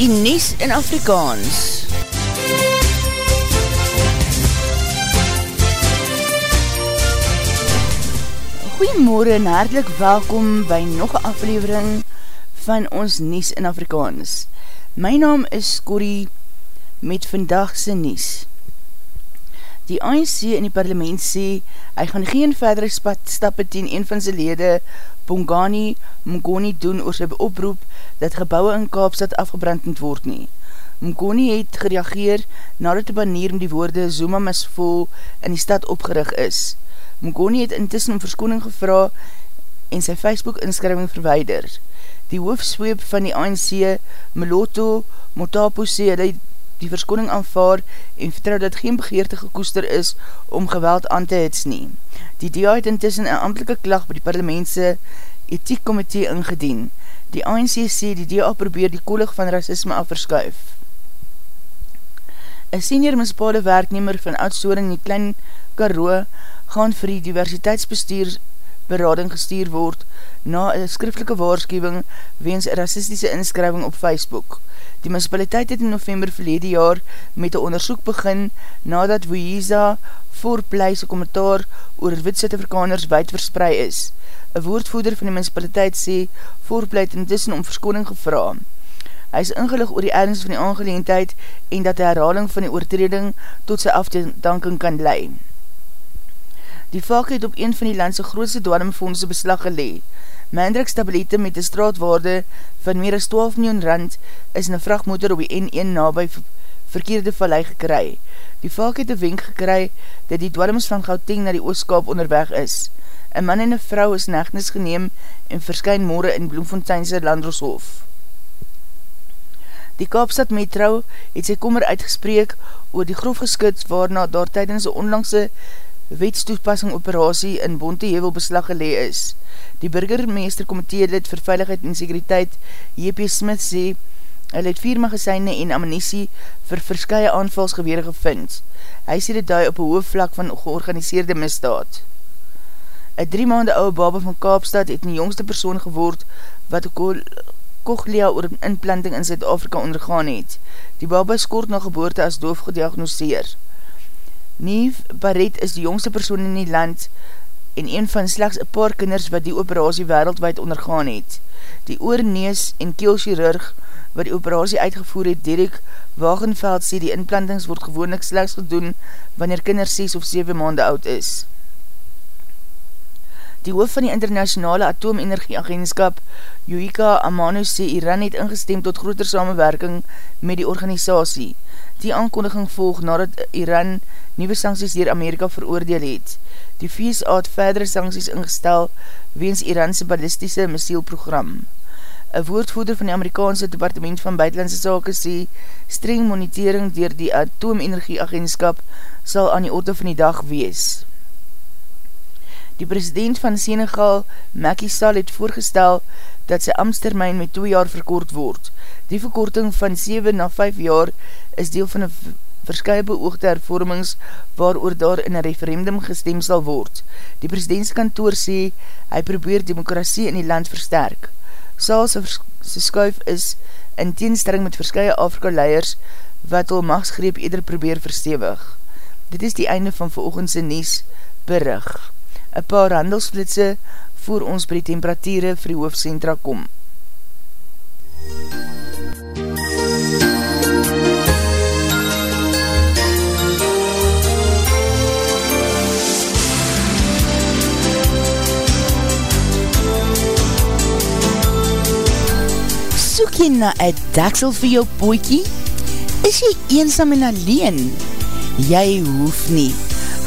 die Nies in Afrikaans. Goeiemorgen en hartelijk welkom by nog een aflevering van ons Nies in Afrikaans. My naam is Corrie met vandagse Nies. Die ANC in die parlement sê, hy gaan geen verdere stappe ten een van sy lede, Bongani Mngoni doen oor sy oproep dat gebouwe in Kaapstad afgebrand moet word nie. Mngoni het gereageer nadat die banier om die woorde Zuma misvol in die stad opgerig is. Mngoni het intussen om verskoning gevra en sy Facebook inskrywing verweider. Die hoofsweep van die ANC, Meloto Motapo, sê hy die verskoning aanvaar en vertrouw dat geen begeerte gekoester is om geweld aan te hits nie. Die DA het intussen een amtelike klag by die parlementse ethiekkomitee ingedien. Die ANC sê die DA probeer die kolig van racisme afverskuif. Een senior municipale werknemer van oudstoring in die klein Karoo gaan vir die diversiteitsbestuur berading gestuur word na een skriftelike waarschuwing weens een racistische inskrywing op Facebook. Die municipaliteit het in november verlede jaar met een onderzoek begin nadat Wuiza voorpleise kommentaar oor witse Afrikaners wijd versprei is. Een woordvoeder van die municipaliteit sê voorpleit intussen om verskoning gevra. Hy is ingelig oor die ernst van die aangeleendheid en dat die herhaling van die oortreding tot sy afdanking kan lei. Die valk het op een van die landse grootste dwarmfondse beslag gelee. Mindrik stabilite met die straatwaarde van meer as 12 miljoen rand is in een vrachtmotor op die N1 nabij verkeerde vallei gekry. Die valk het een wenk gekry dat die dwarms van Gauteng na die Ooskaap onderweg is. Een man en een vrou is negnis geneem en verskyn morgen in Bloemfonteinse Landroshof. Die Kaapstad Metro het sy kommer uitgespreek oor die grof geskut waarna daar tydens die onlangse wetstoepassing operatie in Bontehevel beslag gelee is. Die burgermeester komitee lid vir veiligheid en sekuriteit J.P. Smith sê, hy het vier magasyne en ammunisie vir verskye aanvalsgewere gevind. Hy sê dit daai op een hoofvlak van georganiseerde misdaad. Een drie maande ouwe baba van Kaapstad het die jongste persoon geword wat cochlea oor inplanting in Zuid-Afrika ondergaan het. Die baba is kort na geboorte as doof gediagnoseer. Neve Barret is die jongste persoon in die land en een van slechts een paar kinders wat die operatie wereldwijd ondergaan het. Die oor, nees en keelchirurg wat die operatie uitgevoer het, Derek Wagenveld sê die inplantings word gewoonlik slechts gedoen wanneer kinders 6 of 7 maande oud is. Die hoof van die internationale atoomenergieagentskap, Yuhika Amano, sê Iran het ingestem tot groter samenwerking met die organisatie. Die aankondiging volg nadat Iran nieuwe sancties dier Amerika veroordeel het. Die VSA het verdere sancties ingestel weens Iranse ballistische missielprogram. Een woordvoerder van die Amerikaanse Departement van Buitenlandse Sake sê, streng monitering dier die atoomenergieagentskap sal aan die orde van die dag wees. Die president van Senegal, Macky Sall, het voorgestel dat sy amstermijn met 2 jaar verkoord word. Die verkorting van 7 na 5 jaar is deel van een verskye beoogde hervormings waar oor daar in een referendum gestem sal word. Die presidentskantoor sê, hy probeer demokrasie in die land versterk. Saal sy skuif is in teenstelling met verskye Afrika leiers wat al machtsgreep eder probeer verstewig. Dit is die einde van veroogendse nies berig. Een paar handelsflitse voor ons by die temperatuurde vir die hoofdcentra kom. soek jy na een daksel vir jou poekie? Is jy eensam en alleen? Jy hoef nie.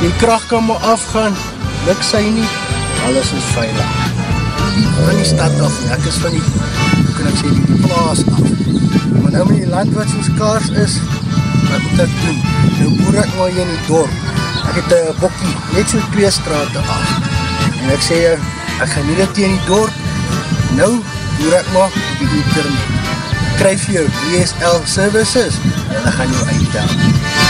die kracht kan maar afgaan, luk sy nie, alles is veilig. Van die stad af, ek is van die, hoe kan ek sê, die plaas af. Maar nou met die land wat soos kaars is, wat moet ek doen? Nou boer ek maar hier in die dorp. Ek het een bokkie, net so twee straten af. En ek sê, ek gaan nie hier in die dorp, nou boer ek maar op die internet. Kryf jou DSL services, en ek gaan jou uitdaan.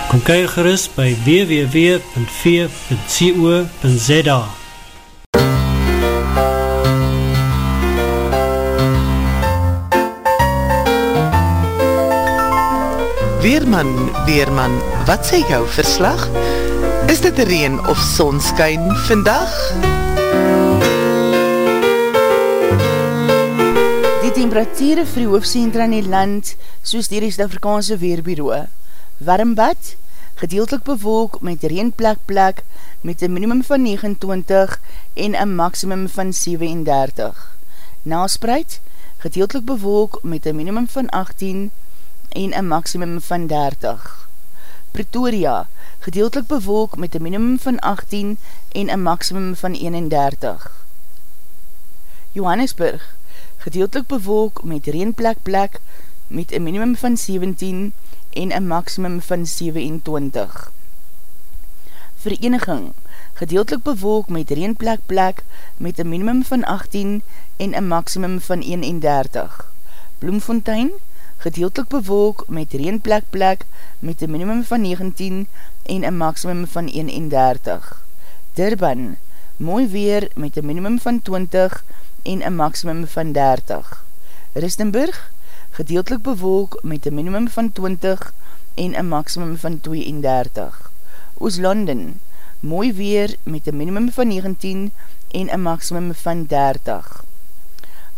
Kom kyk gerust by www.v.co.za Weerman, Weerman, wat sê jou verslag? Is dit reen of sonskyn vandag? Die temperatuur vir die hoofdcentra in die land, soos die Rest-Afrikaanse Weerbureau. Warmbad, gedeeltelik bewolk met reenplek plek met een minimum van 29 en een maximum van 37. Naspreid, gedeeltelik bewolk met een minimum van 18 en een maximum van 30. Pretoria, gedeeltelik bewolk met een minimum van 18 en een maximum van 31. Johannesburg, gedeeltelik bewolk met reenplek plek met een minimum van 17 en en een maximum van 27. Vereniging, gedeeltelik bewolk met reenplek plek met een minimum van 18 en een maximum van 31. Bloemfontein, gedeeltelik bewolk met reenplek plek met een minimum van 19 en een maximum van 31. Durban, mooi weer met een minimum van 20 en een maximum van 30. Ristenburg, gedeeltelik bewolk met een minimum van 20 en een maximum van 32. Oos-London, mooi weer met een minimum van 19 en een maximum van 30.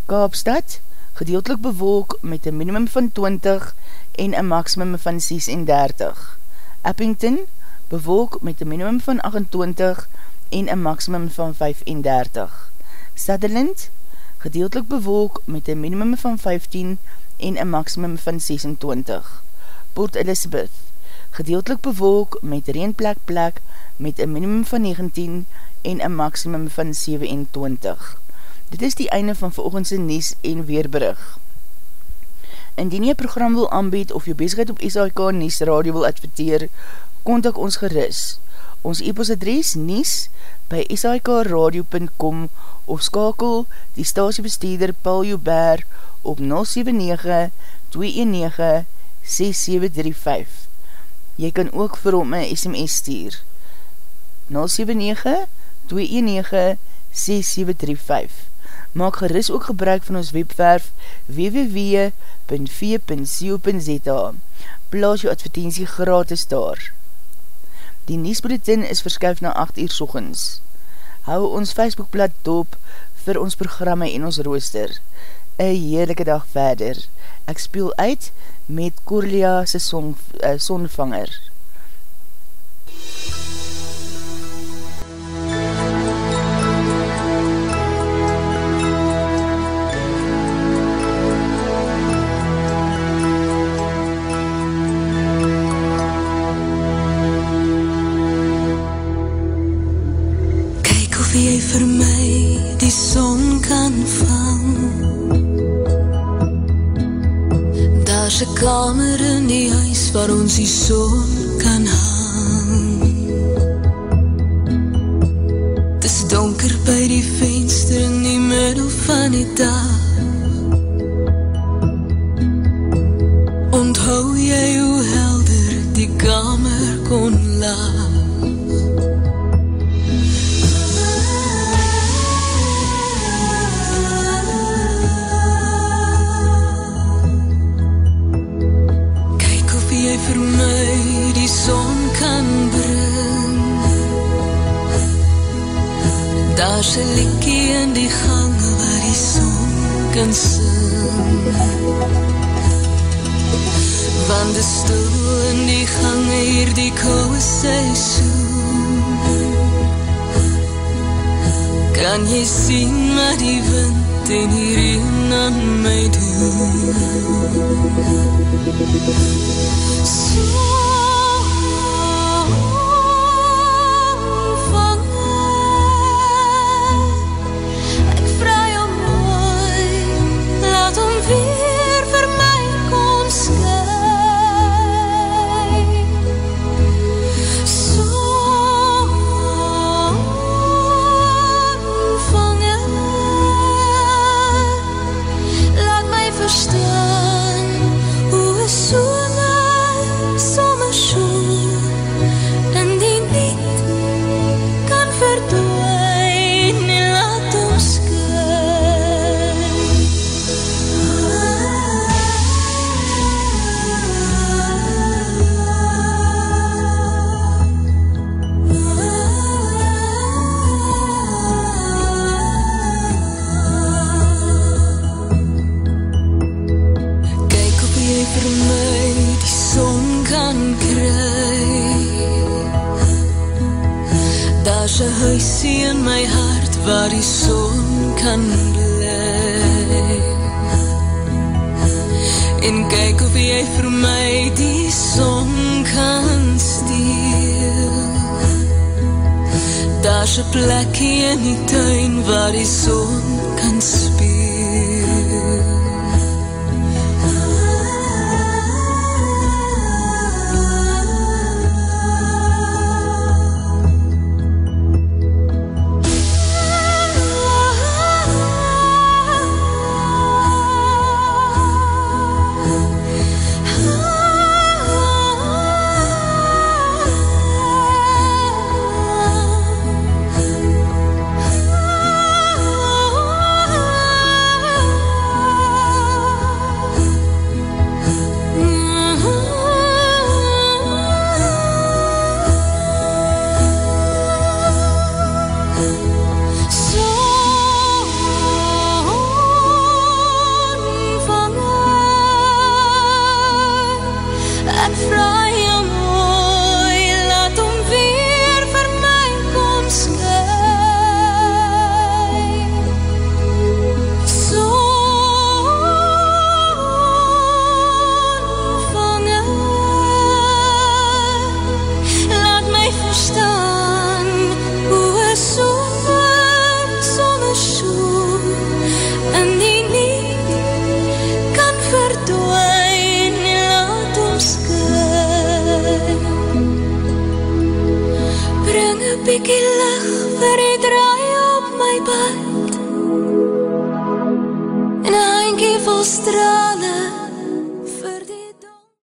Kaapstad, gedeeltelik bewolk met een minimum van 20 en een maximum van 36. Eppington, bewolk met een minimum van 28 en een maximum van 35. Sutherland, gedeeltelik bewolk met een minimum van 15 en een maximum van 26. Port Elizabeth, gedeeltelik bewolk met reenplek plek met een minimum van 19 en een maximum van 27. Dit is die einde van veroogendse Nies en Weerbrug. Indien jy program wil aanbied of jou bezigheid op SAK Nies Radio wil adverteer, kontak ons geris. Ons e-postadres Nies by sikradio.com of skakel die stasiebesteeder Paul Joubert op 079 219 6735. Jy kan ook vir hom een SMS stuur. 079-219-6735 Maak geris ook gebruik van ons webwerf www.v.co.za Plaas jou advertentie gratis daar. Die Niesbulletin is verskuif na 8 uur sochens. Hou ons Facebookblad doop vir ons programme en ons rooster. Een heerlijke dag verder. Ek speel uit met Corlia se son, uh, sonvanger. Kyk donker by die venster in die middel van die dag Daar's 'n liedjie in die gang waar die son kan sing Want die stoel in die gang hier die koue seisoen Kan jy sien wat die wind en die reen aan my doen? Ek Daar's 'n huisie in my hart waar die son kan bly En kyk of jy vir my die son kan steel. Daar's 'n plekkie in die tuin waar die son kan speel